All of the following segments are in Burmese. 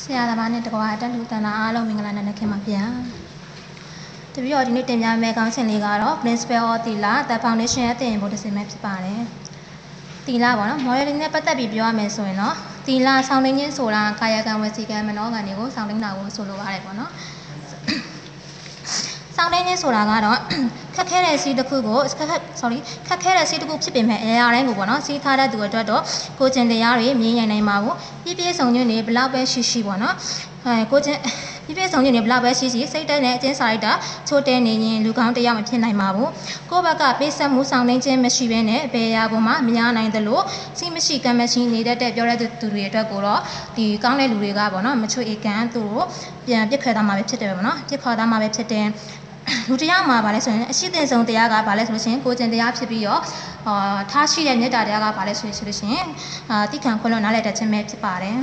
ဆရာသမားနဲ့တကွာတက်လူတန်တာအားလုံးမင်္ဂလာနံနက်ခင်းပါဗျာတပည့်တော်ဒီနေ့တင်ပြမယ့်ခေါင်းစဉ်လေးကတော့ Principle of Thila The Foundation ရဲ့သင်ရင်ဖို့တစ်စင်ပဲဖြစ်ပါတယ်သီလပေါ့နော် modeling နဲ့ပတ်သက်ပြီးပြောရမယ်ဆိုရင်တော့သီလဆောင်းသိင်းခြင်းဆိုတာကာယကံဝစီကံမနောကံတွေကိုဆောင်းသိင်းတာကိုဆိုလိုပါတယ်ပေါ့နော် ဆောင်းသိင်းခြင်းဆိုတာကတော့ခက်ခဲတဲ့စီးတစ်ခုကိုခက်ခက် sorry ခက်ခဲတဲ့စီးတစ်ခုဖြစ်ပေမဲ့အရာတိုင်းကိုပေါ့နော်စီးထားတဲ့သူအတွက်တော့ကိုကျင်တရားတွေမြင်နိုင်နိုင်ပါဘူးပြည့်ပြည့်စုံညွန့်နေဘလောက်ပဲရှိရှိပေါ့နော်အဲကိုကျင်ပြည့်ပြည့်စုံညွန့်နေဘလောက်ပဲရှိရှိစိတ်တက်နဲ့အချင်းစာလိုက်တာချိုးတဲနေရင်လူကောင်းတရားမဖြစ်နိုင်ပါဘူးကိုယ့်ဘက်ကပေးဆက်မှုဆောင်နှင်းခြင်းမရှိဘဲနဲ့ဘယ်ရာပေါ်မှာမရနိုင်သလိုစိတ်မရှိကံမရှိနေတတ်တဲ့ပြောတဲ့သူတွေအတွက်ကိုတော့ဒီကောင်းတဲ့လူတွေကပေါ့နော်မချွေဧကန်သူတို့ပြန်ပြစ်ခွဲသားမှာပဲဖြစ်တယ်ပဲပေါ့နော်ပြစ်ခွဲသားမှာပဲဖြစ်တယ် လူတရားမှာဗာလဲဆိုရင်အရှိတင်ဆုံးတရားကဗာလဲဆိုလို့ရှိရင်ကိုကျင်တရားဖြစ်ပြီးတော့အာထားရှိတဲ့မေတ္တာတရားကဗာလဲဆိုလို့ရှိရင်အာတိခံခွင့်လွှတ်နားလည်တတ်ခြင်းပဲဖြစ်ပါတယ်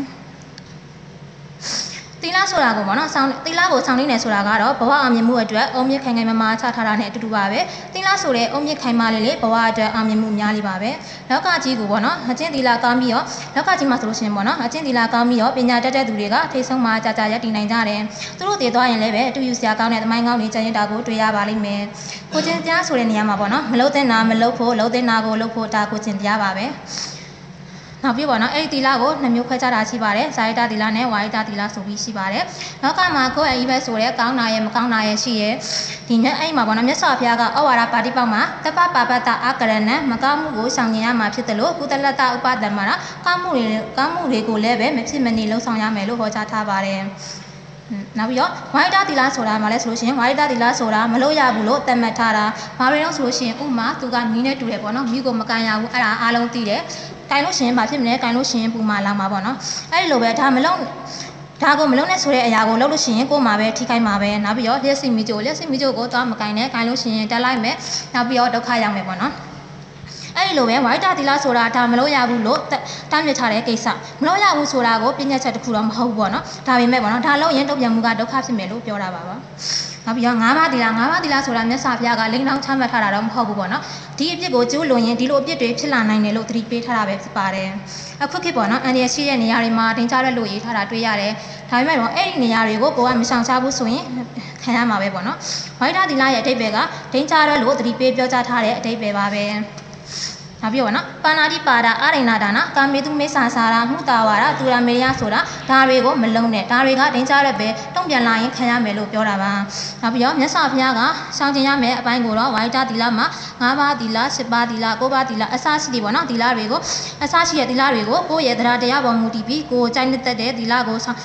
သီလဆိုတာကိုပေါ့နော်ဆောင်းသီလကိုဆောင်းနေတယ်ဆိုတာကတော့ဘဝအောင်မြင်မှုအတွက်အုံမြင့်ခိုင်ခိုင်မာမာချထားတာနဲ့အတူတူပါပဲသီလဆိုတဲ့အုံမြင့်ခိုင်မာလေးလေးဘဝအတွက်အောင်မြင်မှုများလေးပါပဲလောကကြီးကိုပေါ့နော်အကျင့်သီလကောင်းပြီးတော့လောကကြီးမှာဆိုလို့ရှိရင်ပေါ့နော်အကျင့်သီလကောင်းပြီးတော့ပညာတတ်တဲ့သူတွေကထိတ်ဆုံးမှာကြာကြာရပ်တည်နိုင်ကြတယ်သူတို့တည်သွားရင်လည်းပဲအတူယူစရာကောင်းတဲ့သမိုင်းကောင်းတွေကြံရတာကိုတွေ့ရပါလိမ့်မယ်ကိုကျင်တရားဆိုတဲ့နေရာမှာပေါ့နော်မလုံးတဲ့နာမလုံးဖို့လုံးတဲ့နာကိုလုံးဖို့ဒါကိုကျင်တရားပါပဲ နောက်ပြီးပေါ့နော်အဲ့ဒီသီလကိုနှစ်မျိုးခွဲခြားတာရှိပါတယ်ဇာယတသီလနဲ့ဝါယတသီလဆိုပြီးရှိပါတယ်လောကမှာကိုယ့်အရေးပဲဆိုတဲ့ကောင်းတာရဲ့မကောင်းတာရဲ့ရှိရဲ့ဒီမြတ်အဲ့မှာပေါ့နော်မြတ်စွာဘုရားကဩဝါဒပါတိပေါက်မှာတပ္ပပါပတ္တအာကရဏံမကောင်းမှုကိုဆောင်ကျင်ရမှာဖြစ်တယ်လို့ကုသလတ္တဥပဒမရကောင်းမှုတွေကောင်းမှုတွေကိုလည်းပဲမဖြစ်မနေလှုံ့ဆော်ရမယ်လို့ဟောကြားထားပါတယ် နောက်ပြီးတော့ဝိုင်းတာတီလာဆိုတာမှလည်းဆိုလို့ရှိရင်ဝိုင်းတာတီလာဆိုတာမလို့ရဘူးလို့သတ်မှတ်ထားတာဘာတွေလို့ဆိုလို့ရှိရင်ဥမာသူကနီးနဲ့တူတယ်ပေါ့နော်မိကိုမကန်ရဘူးအဲ့ဒါအားလုံးသိတယ်ကင်လို့ရှိရင်ဘာဖြစ်မလဲကင်လို့ရှိရင်ပူမာလောင်မှာပေါ့နော်အဲ့ဒီလိုပဲဒါမလုံးဒါကိုမလုံးနဲ့ဆိုတဲ့အရာကိုလုပ်လို့ရှိရင်ကိုယ်မှာပဲထိခိုက်မှာပဲနောက်ပြီးတော့လျှက်စီမီကြိုလျှက်စီမီကြိုကိုသွားမကင်နဲ့ကင်လို့ရှိရင်တက်လိုက်မယ်နောက်ပြီးတော့ဒုက္ခရောက်မယ်ပေါ့နော် အဲ့ဒီလိုပဲဝိုက်တာတီလာဆိုတာဒါမလို့ရဘူးလို့တမ်းမြထားတဲ့ကိစ္စမလို့ရဘူးဆိုတာကိုပြည့်ညက်ချက်တစ်ခုတော့မဟုတ်ဘူးပေါ့နော်ဒါပေမဲ့ပေါ့နော်ဒါလို့ရင်တုံ့ပြန်မှုကဒုက္ခဖြစ်မယ်လို့ပြောတာပါပါနောက်ပြီးတော့ငါးပါးတီလာငါးပါးတီလာဆိုတာမြတ်စွာဘုရားကလိန်တောင်းချမှတ်ထားတာတော့မဟုတ်ဘူးပေါ့နော်ဒီအပြစ်ကိုကျိုးလွန်ရင်ဒီလိုအပြစ်တွေဖြစ်လာနိုင်တယ်လို့သတိပေးထားတာပဲဖြစ်ပါတယ်အခုခေတ်ပေါ့နော်အန်ဒီရရှိတဲ့နေရာတွေမှာတင်ကြရက်လို့ရေးထားတာတွေ့ရတယ်ဒါပေမဲ့တော့အဲ့ဒီနေရာတွေကိုကိုကမဆောင်ချဘူးဆိုရင်ခံရမှာပဲပေါ့နော်ဝိုက်တာတီလာရဲ့အတိတ်ပဲကတင်ကြရက်လို့သတိပေးပြောကြားထားတဲ့အတိတ်ပဲပါပဲ နောက်ပြောပါနော်ပါဏာတိပါဒအာရိဏဒါနကာမေတုမေဆာစာရာမှုတာဝါဒသူရမေယဆိုတာဒါတွေကိုမလုံးနဲ့ဒါတွေကဒိန်ကြရက်ပဲတုံ့ပြန်လာရင်ခံရမယ်လို့ပြောတာပါနောက်ပြီးတော့မြတ်စွာဘုရားကရှောင်ကျင်ရမယ်အပိုင်းကိုတော့ဝိုင်းတာသီလမှာ၅ပါးသီလ၈ပါးသီလ၉ပါးသီလအစရှိတယ်ပေါ့နော်သီလတွေကိုအစရှိတဲ့သီလတွေကိုကိုယ့်ရဲ့တရားတရားပေါ်မူတည်ပြီးကိုယ်ကြိုက်နေတဲ့သီလကိုဆောင်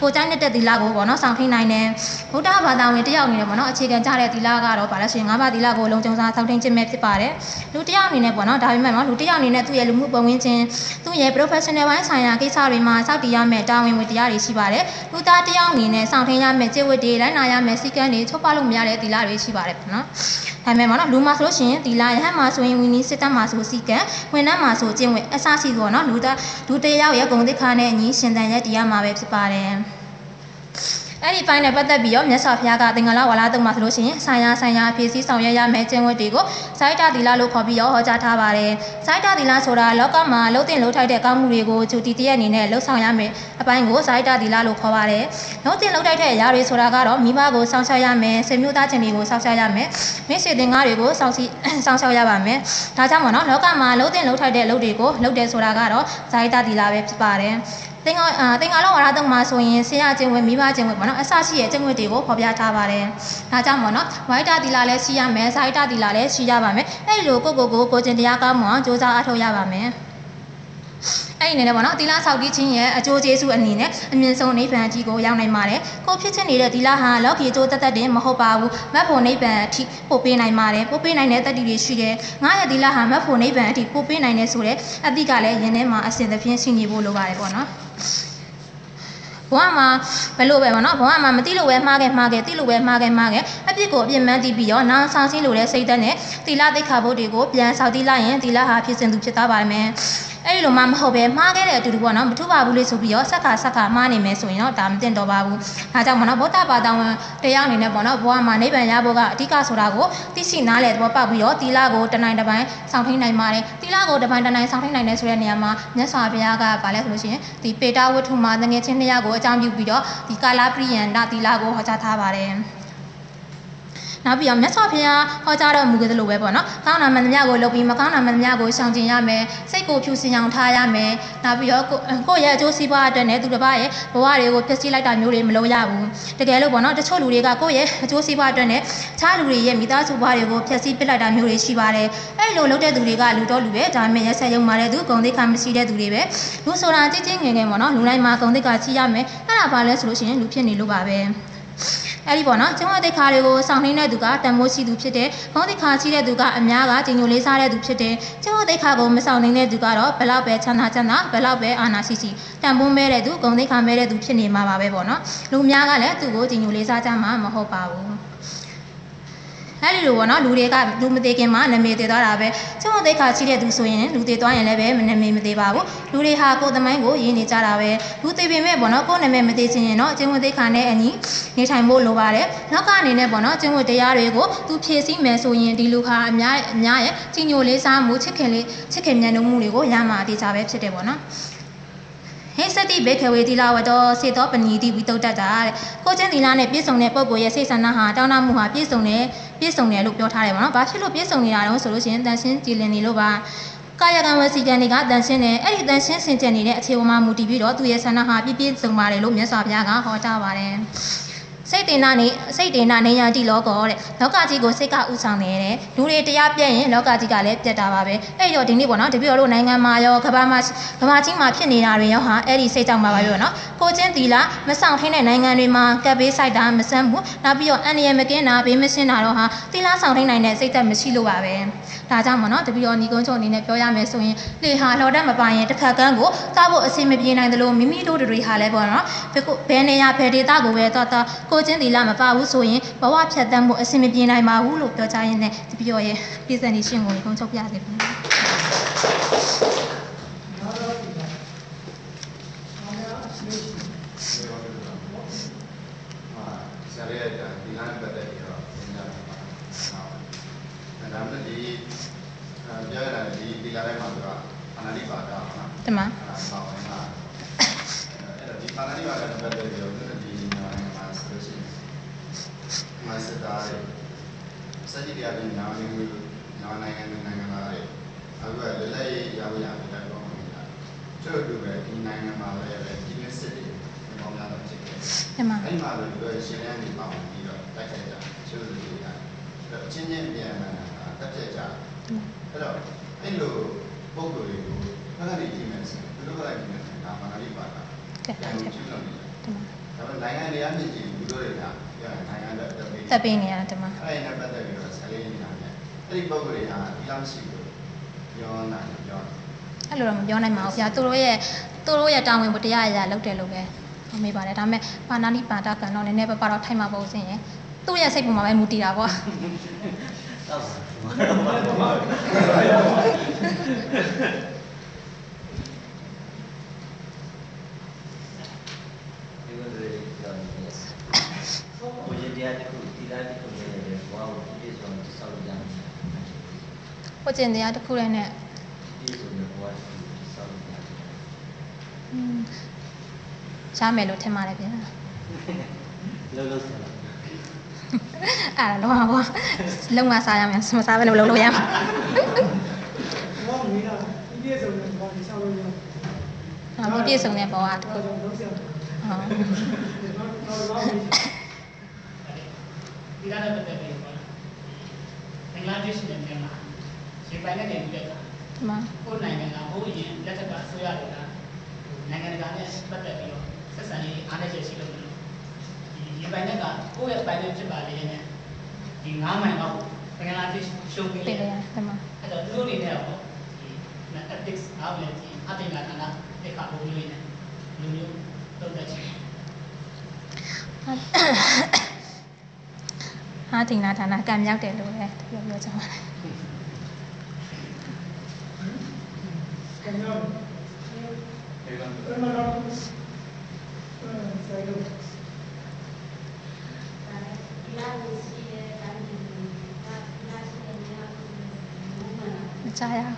ကိုယ်ကြိုက်နေတဲ့သီလကိုပေါ့နော်ဆောင်ထိန်နိုင်တယ်ဗုဒ္ဓဘာသာဝင်တယောက်အနေနဲ့ပေါ့နော်အခြေခံကြတဲ့သီလကတော့ဗာလဲရှင်၅ပါးသီလကိုလုံးကျုံစားဆောင်ထိန်ခြင်းပဲဖြစ်ပါတယ်လူတယောက်အနေနဲ့ပေါ့နော်ဒါပေမဲ့နော်လူတယောက်အနေနဲ့သူ့ရဲ့လူမှုပတ်ဝန်းကျင်သူ့ရဲ့ professional ဘိုင်းဆိုင်ရာကိစ္စတွေမှာစောင့်တည်ရမယ့်တာဝန်ဝတ္တရားတွေရှိပါတယ်လူသားတယောက်အနေနဲ့ဆောင်ထိန်ရမယ့်ကျင့်ဝတ်တွေလိုက်နာရမယ့်စည်းကမ်းတွေချုပ်ပါလို့မရတဲ့သီလတွေရှိပါတယ်ပေါ့နော်ဒါပေမဲ့ပေါ့နော်လူမှာဆိုလို့ရှိရင်သီလရဟန်းမှာဆိုရင်ဝီနီစစ်တပ်မှာဆိုစည်းကမ်းဝန်ထမ်းမှာဆိုကျင့်ဝတ်အစရှိပေါ့နော်လူသားလူတယောက်ရဲ့ဂုဏ်သိက္ခာနဲ့အညီရှင်သန်ရက်တရားမှာပဲဖြစ်ပါတယ် အဲ့ဒီပိုင်းနဲ့ပတ်သက်ပြီးတော့မြတ်စွာဘုရားကသင်္ကလာဝါလာတုံမှာဆိုလို့ရှိရင်ဆိုင်ရာဆိုင်ရာဖြည့်ဆည်းဆောင်ရွက်ရမယ့်ကျင့်ဝတ်တွေကိုဇိုက်တာသီလလို့ခေါ်ပြီးတော့ဟောကြားထားပါတယ်။ဇိုက်တာသီလဆိုတာလောကမှာလှုပ်တင်လှုပ်ထိုက်တဲ့ကောင်းမှုတွေကိုဂျူတီတရက်အနေနဲ့လှုပ်ဆောင်ရမယ်အပိုင်းကိုဇိုက်တာသီလလို့ခေါ်ပါတယ်။လှုပ်တင်လှုပ်ထိုက်တဲ့အရာတွေဆိုတာကတော့မိဘကိုစောင့်ရှောက်ရမယ်၊ဆွေမျိုးသားချင်းတွေကိုစောင့်ရှောက်ရမယ်။မိတ်ဆွေတင်ကားတွေကိုစောင့်စီစောင့်ရှောက်ရပါမယ်။ဒါကြောင့်မို့နော်လောကမှာလှုပ်တင်လှုပ်ထိုက်တဲ့အလုပ်တွေကိုလှုပ်တယ်ဆိုတာကတော့ဇိုက်တာသီလပဲဖြစ်ပါတယ်။ သင်္ကအာသင်္ကာလောဝါရတုံမှာဆိုရင်ဆရာကျင့်ဝတ်မိဘကျင့်ဝတ်ပေါ့နော်အစရှိရဲ့ကျင့်ဝတ်တွေကိုဖော်ပြထားပါတယ်။ဒါကြောင့်ပေါ့နော်ဝိုက်တာတီလာလည်းရှိရမယ်၊ဇိုက်တာတီလာလည်းရှိရပါမယ်။အဲ့ဒီလိုကိုကိုကိုကိုကျင့်တရားကောင်းမှစ조사အထောက်ရပါမယ်။အဲ့ဒီနေနဲ့ပေါ့နော်သီလဆောက်တည်ခြင်းရဲ့အကျိုးကျေးဇူးအနေနဲ့အမြင့်ဆုံးနိဗ္ဗာန်ကြီးကိုရောက်နိုင်ပါတယ်။ကိုဖြစ်ချင်းနေတဲ့သီလဟာလောကီအကျိုးတသက်တင်မဟုတ်ပါဘူး။မတ်ဖို့နိဗ္ဗာန်အထိပို့ပေးနိုင်ပါတယ်။ပို့ပေးနိုင်တဲ့တတိတွေရှိတယ်။ငါရဲ့သီလဟာမတ်ဖို့နိဗ္ဗာန်အထိပို့ပေးနိုင်တဲ့ဆိုတဲ့အတိကလည်းယင်းထဲမှာအစဉ်သဖြင့်ရှိနေဖို့လိုပါတယ်ပေါ့နော်။ ဘဝမှာဘယ်လိုပဲပေါ့နော်ဘဝမှာမသိလို့ပဲမှားခဲ့မှားခဲ့သိလို့ပဲမှားခဲ့မှားခဲ့အပြစ်ကိုအပြစ်မှန်းသိပြီးတော့နောင်ဆောင်စည်းလို့တဲ့စိတ်သက်နဲ့သီလသိက္ခာဘုတ်တွေကိုပြန်ဆောက်တည်လိုက်ရင်သီလဟာဖြစ်စဉ်သူဖြစ်သွားပါမယ် အဲ့ဒီလိုမှမဟုတ်ပဲမှားခဲ့တဲ့အတူတူပေါ့နော်မထူပါဘူးလေဆိုပြီးတော့ဆက်ခါဆက်ခါမှားနေမယ်ဆိုရင်တော့ဒါမတင်တော့ပါဘူးဒါကြောင့်ပေါ့နော်ဗုဒ္ဓဘာသာဝင်တရားအနေနဲ့ပေါ့နော်ဘဝမှာနိဗ္ဗာန်ရဖို့ကအဓိကဆိုတာကိုသိရှိနားလည်သဘောပေါက်ပြီးတော့သီလကိုတနိုင်တစ်ပိုင်းဆောင်ထိန်နိုင်ပါတယ်သီလကိုတစ်ပိုင်းတစ်နိုင်ဆောင်ထိန်နိုင်တယ်ဆိုတဲ့နေရာမှာမြတ်စွာဘုရားကဗာလဲဆိုလို့ရှိရင်ဒီပေတာဝတ္ထုမှာတငယ်ချင်းတရားကိုအကြောင်းပြုပြီးတော့ဒီကာလပရိယန္တသီလကိုဟောကြားထားပါတယ် နောက်ပြီးတော့မြတ်စွာဘုရားဟောကြားတော်မူခဲ့သလိုပဲပေါ့နော်ကောင်းတာမှန်သမျှကိုလုပ်ပြီးမကောင်းတာမှန်သမျှကိုရှောင်ကျင်ရမယ်စိတ်ကိုဖြူစင်အောင်ထားရမယ်နောက်ပြီးတော့ကိုကိုယ့်ရဲ့အကျိုးစီးပွားအတွက်နဲ့သူတစ်ပါးရဲ့ဘဝတွေကိုဖျက်ဆီးလိုက်တာမျိုးတွေမလုပ်ရဘူးတကယ်လို့ပေါ့နော်တချို့လူတွေကကိုယ့်ရဲ့အကျိုးစီးပွားအတွက်နဲ့ခြားလူတွေရဲ့မိသားစုဘဝတွေကိုဖျက်ဆီးပစ်လိုက်တာမျိုးတွေရှိပါတယ်အဲ့လိုလုပ်တဲ့သူတွေကလူတော့လူပဲဒါပေမဲ့ရက်ဆက်ရုံမာတဲ့သူဂုံတိတ်ခါမရှိတဲ့သူတွေပဲလူဆိုတာကြည်ကြည်ငယ်ငယ်ပေါ့နော်လူတိုင်းမှာဂုံတိတ်ခါချီရမယ်အဲ့ဒါဘာလဲဆိုလို့ရှိရင်လူဖြစ်နေလို့ပါပဲ အဲ့ဒီပေါ့နော်ကျုံဝတိခါတွေကိုစောင့်နှင်းတဲ့သူကတန်မိုးရှိသူဖြစ်တယ်။ခေါင်းတိခါရှိတဲ့သူကအများကကြီးညိုလေးစားတဲ့သူဖြစ်တယ်။ကျုံဝတိခါကိုမဆောင်နှင်းတဲ့သူကတော့ဘလောက်ပဲချမ်းသာချမ်းသာဘလောက်ပဲအာနာရှိရှိတန်ဖိုးမဲတဲ့သူဂုံတိခါမဲတဲ့သူဖြစ်နေမှာပါပဲပေါ့နော်။လူများကလည်းသူ့ကိုကြီးညိုလေးစားကြမှာမဟုတ်ပါဘူး။ အဲ့ဒီလိုပေါ့နော်လူတွေကလူမသေးခင်မှာနာမည်သေးသွားတာပဲကျုံသိခါရှိတဲ့သူဆိုရင်လူသေးသွားရင်လည်းပဲနာမည်မသေးပါဘူးလူတွေဟာကိုယ်သမိုင်းကိုရင်းနေကြတာပဲလူသေးပေမဲ့ပေါ့နော်ကိုယ်နာမည်မသေးချင်ရင်တော့ကျုံသိခါနဲ့အညီနေထိုင်ဖို့လိုပါတယ်နောက်ကနေနဲ့ပေါ့နော်ကျုံတရားတွေကိုသူဖြည့်ဆည်းမယ်ဆိုရင်ဒီလူဟာအများအများရဲ့ကြီးညိုလေးစားမှုချစ်ခင်လေးချစ်ခင်မြတ်နိုးမှုတွေကိုရမှာအသေးချာပဲဖြစ်တယ်ပေါ့နော်ဟိစတိဘေခဝေတိလာဝတောစေတောပဏီတိဝိတုဒ္ဒတာတဲ့ကိုချင်းသီလနဲ့ပြည့်စုံတဲ့ပုဂ္ဂိုလ်ရဲ့စိတ်ဆန္ဒဟာတောင်းတမှုဟာပြည့်စုံတဲ့ ပြည့်စုံတယ်လို့ပြောထားတယ်ပေါ့နော်။ဘာဖြစ်လို့ပြည့်စုံနေတာလဲဆိုလို့ရှိရင်တန်ရှင်းကြည်လင်နေလို့ပါကာယကံဝစီကံတွေကတန်ရှင်းတယ်အဲ့ဒီတန်ရှင်းစင်ကြယ်နေတဲ့အခြေဝမှာမူတည်ပြီးတော့သူရဲ့ဆန္ဒဟာပြည့်ပြည့်စုံပါတယ်လို့မြတ်စွာဘုရားကဟောကြားပါတယ်။ စိတ်တင်နာနေစိတ်တင်နာနေရတိလောကောတဲ့လောကကြီးကိုစိတ်ကဥဆောင်နေတဲ့လူတွေတရားပြည့်ရင်လောကကြီးကလည်းပြတ်တာပါပဲအဲ့တော့ဒီနေ့ပေါ့နော်တပည့်တော်တို့နိုင်ငံမှာရောကမ္ဘာမှာကမ္ဘာကြီးမှာဖြစ်နေတာတွေရောဟာအဲ့ဒီစိတ်ကြောင့်ပါပဲပေါ့နော်ကိုချင်းတီလာမဆောင်ထင်းတဲ့နိုင်ငံတွေမှာကပ်ဘေးဆိုင်တာမဆန်းဘူးနောက်ပြီးတော့အန်ရမကင်းတာဘေးမရှင်းတာတော့ဟာတီလာဆောင်ထင်းနိုင်တဲ့စိတ်သက်မရှိလို့ပါပဲ ဒါကြောင့်ပေါ့နော်တပည့်တော်ညီကုန်းချုပ်အနေနဲ့ပြောရမယ်ဆိုရင်လေဟာလော်တက်မပိုင်ရင်တစ်ခါကန်းကိုစားဖို့အဆင်မပြေနိုင်သလိုမိမိတို့တွေဟာလည်းပေါ့နော်ဘယ်နေရာဘယ်ဒေသကိုပဲတော့တော့ကိုချင်းတီလာမပါဘူးဆိုရင်ဘဝဖြတ်တန်းမှုအဆင်မပြေနိုင်ပါဘူးလို့ပြောကြရင်းနဲ့တပည့်တော်ရဲ့ပြည်စံနေရှင်ကိုညီကုန်းချုပ်ပြစေပါမယ်ဟာဆရာရဲ့ဒီလမ်းပတ်သက်ပြီးတော့သင်ကြားတာပါ။အဲဒါမှဒီအဲပြောရတာဒီဒီလမ်းထဲမှာသူကအနာလိပါဒပါနော် တမန်။အဲပါဝင်တာအဲ့တော့ဒီပါဏာလိပါဒနဲ့ပတ်သက်ပြီးတော့ဒီညာနိုင်ငံမှာဆိုလို့ရှိရင်မစတားရဲ့စတိတရားတွေညာနိုင်ငံညာနိုင်ငံနိုင်ငံလာတဲ့အခုကလည်းလည်းရပါရမယ်တော့နေတာ။ကျို့တူပဲဒီနိုင်ငံမှာလည်းဒီနစ်စစ်တွေပေါင်းများတော့ဖြစ်ခဲ့တယ်။တမန်အဲ့ဒီမှာလည်းပြောရှင်ရန်နေပါဝင်ပြီးတော့တိုက်ခိုက်ကြချိုးစုတွေတာအဲ့တော့ချင်းချင်းပြန်လာတာတက်ပြကြအဲ့တော့အဲ့လိုပုံစံတွေကို ခဏလေးကြည့်မယ်ဆိုသူတို့ကလည်းကြည့်မယ်ဒါမှလည်းပါတာတက်တာပြန်တက်ကြည့်လို့တမန်ဒါပေမဲ့နိုင်ငံတွေအမြင့်ကြီးသူတို့တွေကပြောရင်နိုင်ငံတွေတက်ပြီးတက်ပေးနေရတမန်အဲ့ဒီနဲ့ပတ်သက်ပြီးတော့ဆလေးနေတာနဲ့အဲ့ဒီပုံစံတွေဟာဒီလောက်ရှိလို့ပြောနိုင်ပြောအဲ့လိုတော့မပြောနိုင်ပါဘူးဗျာသူတို့ရဲ့သူတို့ရဲ့တာဝန်ဝတရားအရာလုပ်တယ်လို့ပဲမေးပါတယ်ဒါပေမဲ့ပါဏာနိပါဒကံတော့နည်းနည်းပဲပါတော့ထိုက်မှာပေါ့စင်ရင်သူ့ရဲ့စိတ်ပုံမှာပဲမူတည်တာပေါ့ဒီလိုတွေကြောင့်ဒီကိုရတရားတစ်ခုဒီလားတစ်ခုနဲ့ဘဝကိုပြည့်စုံတည်ဆောက်ကြတယ် ကိုကျင်တရားတစ်ခုလည်းနဲ့ပြည့်စုံတဲ့ဘဝကိုတည်ဆောက်ကြတယ်อืมရမယ်လို့ထင်ပါတယ်ဗျာလုံးလုံးဆက်လာအဲ့ဒါလုံးဝပေါ့လုံးဝစားရမယ်မစားဘဲနဲ့မလုံးလို့ရမှာဘောမီးတာပြည့်စုံတဲ့ဘောဒီဆောက်လို့ရဟုတ်ပြည့်စုံတဲ့ဘဝတစ်ခုတော့ဟုတ်လုံးစရာဟုတ်တော့တော့မီးဒီကနေ့ပတ်သက်ပြီးတော့ဘင်္ဂလားဒေ့ရှ်နဲ့မြန်မာ ရေပိုင်နဲ့နေပြီးတဲ့အခါဒီမှာကိုယ်နိုင်ငံကဟိုးရင်လက်ထက်ကအစိုးရတွေကနိုင်ငံတကာနဲ့ပတ်သက်ပြီးတော့ဆက်ဆံရေးအားနည်းချက်ရှိလို့ဒီရေပိုင်နဲ့ကကိုယ့်ရဲ့ပိုင်နဲ့ဖြစ်ပါလေနဲ့ဒီ9မိုင်လောက်ဘင်္ဂလားဒေ့ရှ်ရှုံးပြီးပြလေည့်လေဒီမှာအဲ့တော့သူတို့အနေနဲ့တော့ဒီ ethics အားလည်းဒီအတင်္ဂါဌာနတိခါဘုံလေးနဲ့လူမျိုးတုံ့တက်ချင်ဟာတင်လာဌာနကံမြောက်တယ်လို့ပဲပြောပြောချင်ပါတယ်ကံရောဒီကံပရမတော့အဲ ဆိုင်လို့မချရအောင်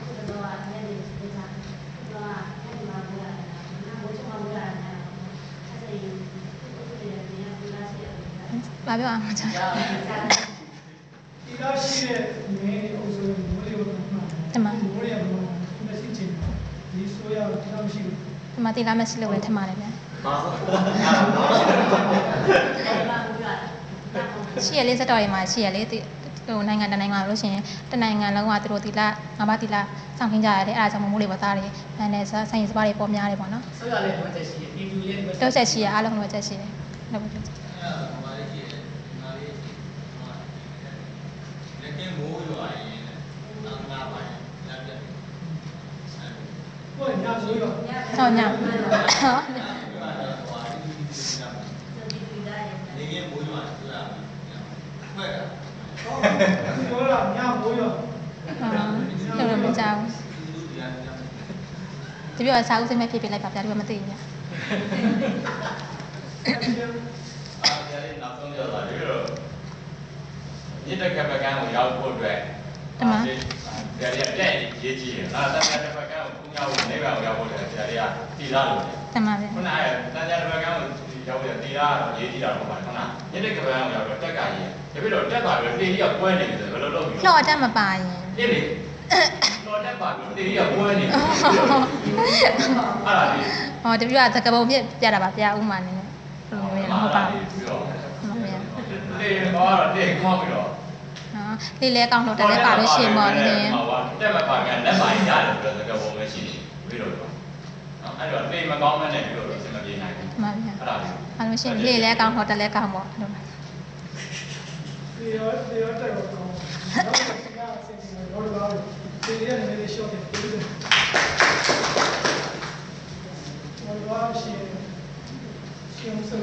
ဘာ ဒီဆိုရတော့မရှိဘူးဒီမှာတိလာမရှိလို့ပဲထင်ပါတယ်ဗျာဘာလို့ရှိရလေးစက်တော်တွေမှာရှိရလေးဒီဟိုနိုင်ငံတနိုင်ငံလို့ရှိရင်တနိုင်ငံလုံးကသူတို့တိလာငါးပါးတိလာစောင့်ခင်းကြရတယ်အဲ့ဒါကြောင့်မိုးလေးပေါ်သားတွေဗန်နဲ့ဆိုင်စပါးတွေပေါ်များတယ်ပေါ့နော်ဆိုရလေတော့ချက်ရှိတယ်ပြည်သူလေးတွေတော့ဆက်ရှိရအားလုံးတော့ချက်ရှိတယ်ဟုတ်ပြီလက်ကမိုးရွာရင်တောင်းလာပါရင်လက်ပြ ကိုယ်ညဆိုရဟောညဟောနေကမိုးရွာဆိုတာဖွက်တာပြောတာညမိုးရလို့လည်းမကြောက်သူတို့တရားတရားဒီပြောစာအုပ်စိတ်မဲ့ဖြစ်ဖြစ်လိုက်ပါဗျာဒီကမသိဘူးဗျာအာတရားလေးနောက်ဆုံးရောက်လာတယ်တော့မြစ်တက်ကပကန်းကိုရောက်ဖို့အတွက်တရားလေးတက်ရေးကြည့်ရအောင်တက်တဲ့ပကန်းကိုကု ညာကိုနေပါကိုရောက်ဖို့အတွက်တရားလေးကတည်လာလို့တမန်ဗျာခုနကတန်ကြာပကန်းကိုရောက်ပြီးတည်လာတော့ရေးကြည့်တာတော့ပါခုနမြစ်တက်ကပကန်းကိုရောက်တော့တက်ကရေးတပြည့်တော့တက်ပါပြီးတေးကြီးကပွဲနေတယ်ဘယ်လိုလုပ်ပြီးလှော်တတ်မပါရင်ပြည့်လေတော့တက်ပါပြီးတေးကြီးကပွဲနေတယ်အဲ့ဒါလေးဟောတပြည့်ကသကပုံပြပြတာပါဗျာဥမာနေနဲ့ဘယ်လိုလဲမဟုတ်ပါဘူးပြီးတော့မှန်ပါဗျာတေးတော့တေးကောင်းပြီးတော့နော်လေးလဲကောင်းတော့တက်လဲပါလို့ရှိရင်ပေါ့လေ တက်မပါကလက်ပါရတယ်ဆိုတော့သကပုံပဲရှိနေပြီးတော့နော်အဲ့တော့တေးမကောင်းမနဲ့ပြီးတော့အဆင်မပြေနိုင်ဘူးမှန်ပါဗျာအဲ့ဒါလေးအဲ့လိုရှိရင်လေးလဲကောင်းတော့တက်လဲကောင်းပေါ့အဲ့လိုပါဒီရောဒီရောတက်တော့ကောင်းတော့ကစင်တော့တော့ဒီရနေနေရှော့တယ်ဒီလိုဘာလို့ရှိရှင်ရှင်ဆို